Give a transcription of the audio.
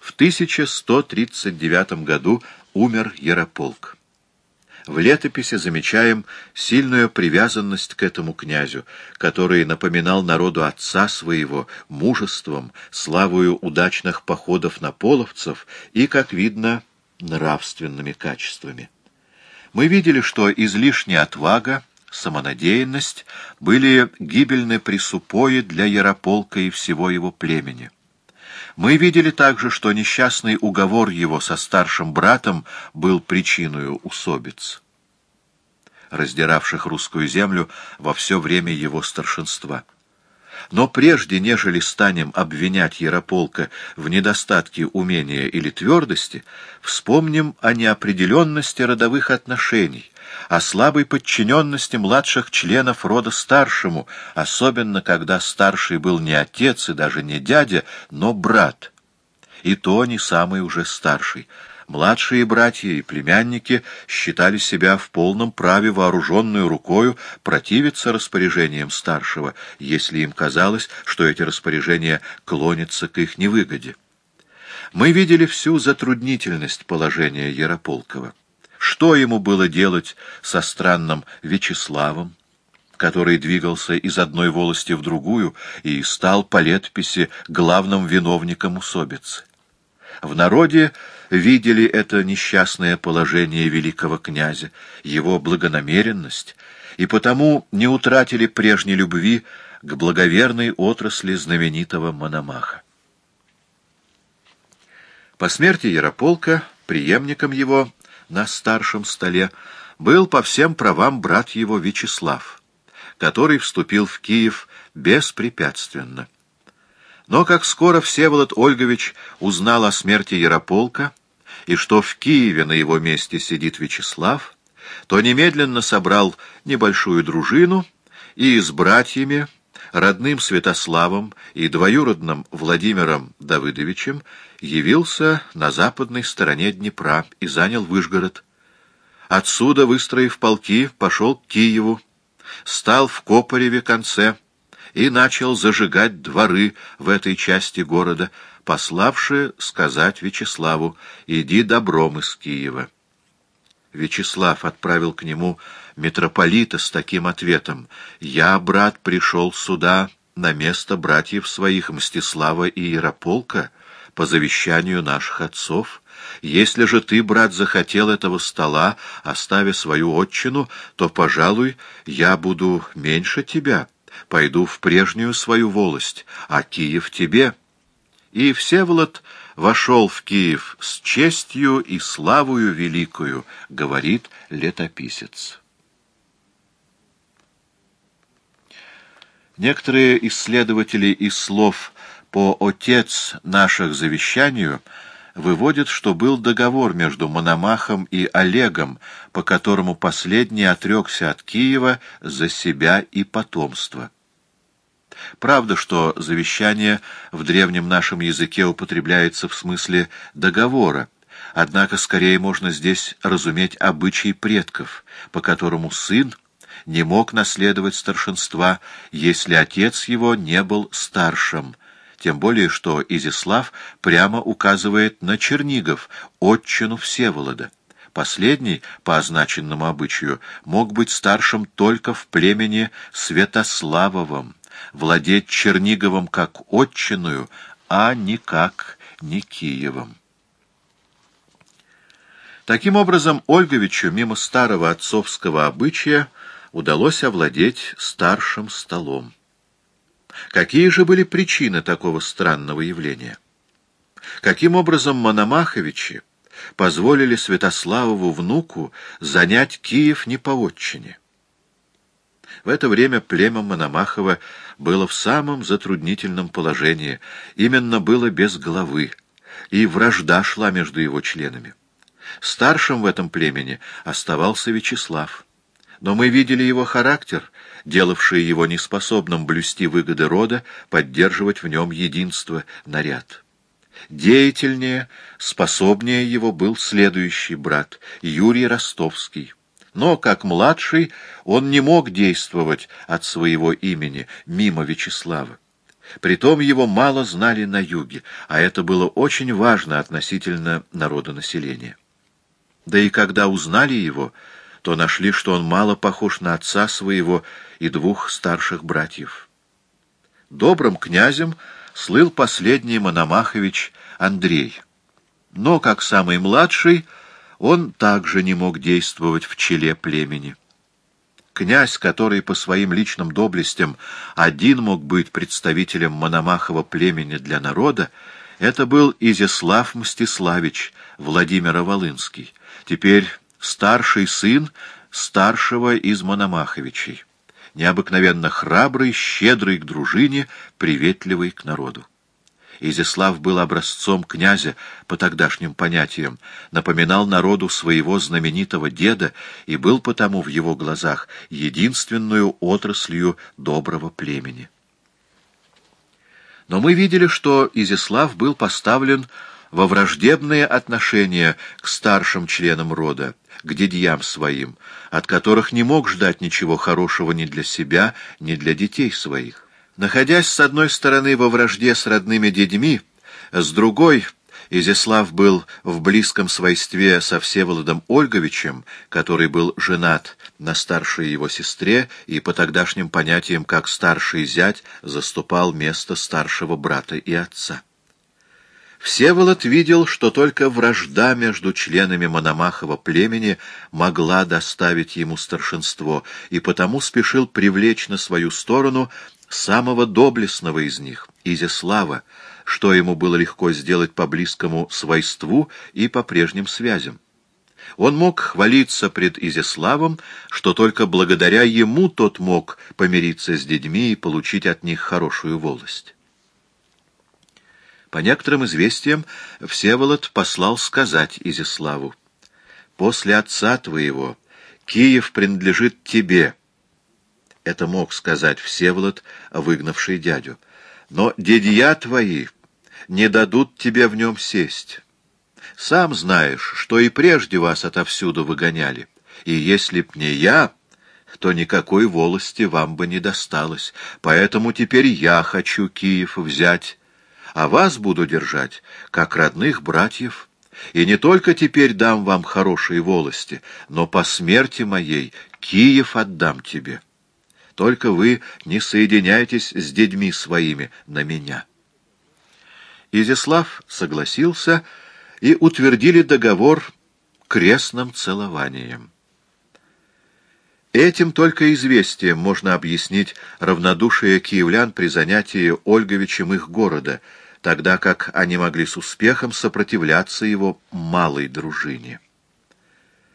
В 1139 году умер Ярополк. В летописи замечаем сильную привязанность к этому князю, который напоминал народу отца своего мужеством, славою удачных походов на половцев и, как видно, нравственными качествами. Мы видели, что излишняя отвага, самонадеянность были гибельны присупои для Ярополка и всего его племени. Мы видели также, что несчастный уговор его со старшим братом был причиной усобиц, раздиравших русскую землю во все время его старшинства. Но прежде, нежели станем обвинять Ярополка в недостатке умения или твердости, вспомним о неопределенности родовых отношений, о слабой подчиненности младших членов рода старшему, особенно когда старший был не отец и даже не дядя, но брат. И то не самый уже старший. Младшие братья и племянники считали себя в полном праве вооруженную рукою противиться распоряжениям старшего, если им казалось, что эти распоряжения клонятся к их невыгоде. Мы видели всю затруднительность положения Ярополкова. Что ему было делать со странным Вячеславом, который двигался из одной волости в другую и стал по летописи главным виновником усобицы? В народе видели это несчастное положение великого князя, его благонамеренность, и потому не утратили прежней любви к благоверной отрасли знаменитого Мономаха. По смерти Ярополка, преемником его на старшем столе, был по всем правам брат его Вячеслав, который вступил в Киев беспрепятственно. Но как скоро Всеволод Ольгович узнал о смерти Ярополка и что в Киеве на его месте сидит Вячеслав, то немедленно собрал небольшую дружину и с братьями, родным Святославом и двоюродным Владимиром Давыдовичем явился на западной стороне Днепра и занял Выжгород. Отсюда, выстроив полки, пошел к Киеву, стал в Копореве конце, и начал зажигать дворы в этой части города, пославши сказать Вячеславу «Иди добром из Киева». Вячеслав отправил к нему митрополита с таким ответом «Я, брат, пришел сюда на место братьев своих Мстислава и Ярополка по завещанию наших отцов». Если же ты, брат, захотел этого стола, оставя свою отчину, то, пожалуй, я буду меньше тебя» пойду в прежнюю свою волость, а Киев тебе. И Всеволод вошел в Киев с честью и славою великою, говорит летописец. Некоторые исследователи из слов по «отец наших завещанию» выводит, что был договор между Мономахом и Олегом, по которому последний отрекся от Киева за себя и потомство. Правда, что завещание в древнем нашем языке употребляется в смысле договора, однако скорее можно здесь разуметь обычай предков, по которому сын не мог наследовать старшинства, если отец его не был старшим, тем более что Изислав прямо указывает на Чернигов, отчину Всеволода. Последний, по означенному обычаю, мог быть старшим только в племени Святославовом, владеть Черниговым как отчиную, а не как Никиевым. Таким образом, Ольговичу мимо старого отцовского обычая удалось овладеть старшим столом. Какие же были причины такого странного явления? Каким образом Мономаховичи позволили Святославову внуку занять Киев не по отчине? В это время племя Мономахова было в самом затруднительном положении, именно было без главы, и вражда шла между его членами. Старшим в этом племени оставался Вячеслав. Но мы видели его характер, делавший его неспособным блюсти выгоды рода, поддерживать в нем единство, наряд. Деятельнее, способнее его был следующий брат, Юрий Ростовский. Но, как младший, он не мог действовать от своего имени, мимо Вячеслава. Притом его мало знали на юге, а это было очень важно относительно народонаселения. Да и когда узнали его, то нашли, что он мало похож на отца своего и двух старших братьев. Добрым князем слыл последний Мономахович Андрей, но, как самый младший, он также не мог действовать в челе племени. Князь, который по своим личным доблестям один мог быть представителем Мономахова племени для народа, это был Изяслав Мстиславич Владимира Волынский, теперь старший сын старшего из Мономаховичей, необыкновенно храбрый, щедрый к дружине, приветливый к народу. Изяслав был образцом князя по тогдашним понятиям, напоминал народу своего знаменитого деда и был потому в его глазах единственную отраслью доброго племени. Но мы видели, что Изяслав был поставлен во враждебные отношения к старшим членам рода, к дядьям своим, от которых не мог ждать ничего хорошего ни для себя, ни для детей своих. Находясь, с одной стороны, во вражде с родными детьми, с другой Изяслав был в близком свойстве со Всеволодом Ольговичем, который был женат на старшей его сестре и по тогдашним понятиям как старший зять заступал место старшего брата и отца. Всеволод видел, что только вражда между членами Мономахова племени могла доставить ему старшинство, и потому спешил привлечь на свою сторону самого доблестного из них, Изяслава, что ему было легко сделать по близкому свойству и по прежним связям. Он мог хвалиться пред Изяславом, что только благодаря ему тот мог помириться с детьми и получить от них хорошую волость. По некоторым известиям, Всеволод послал сказать Изяславу, «После отца твоего Киев принадлежит тебе, это мог сказать Всеволод, выгнавший дядю. Но дедья твои не дадут тебе в нем сесть. Сам знаешь, что и прежде вас отовсюду выгоняли. И если б не я, то никакой волости вам бы не досталось. Поэтому теперь я хочу Киев взять, а вас буду держать, как родных братьев. И не только теперь дам вам хорошие волости, но по смерти моей Киев отдам тебе». Только вы не соединяйтесь с детьми своими на меня. Изяслав согласился, и утвердили договор крестным целованием. Этим только известием можно объяснить равнодушие киевлян при занятии Ольговичем их города, тогда как они могли с успехом сопротивляться его малой дружине.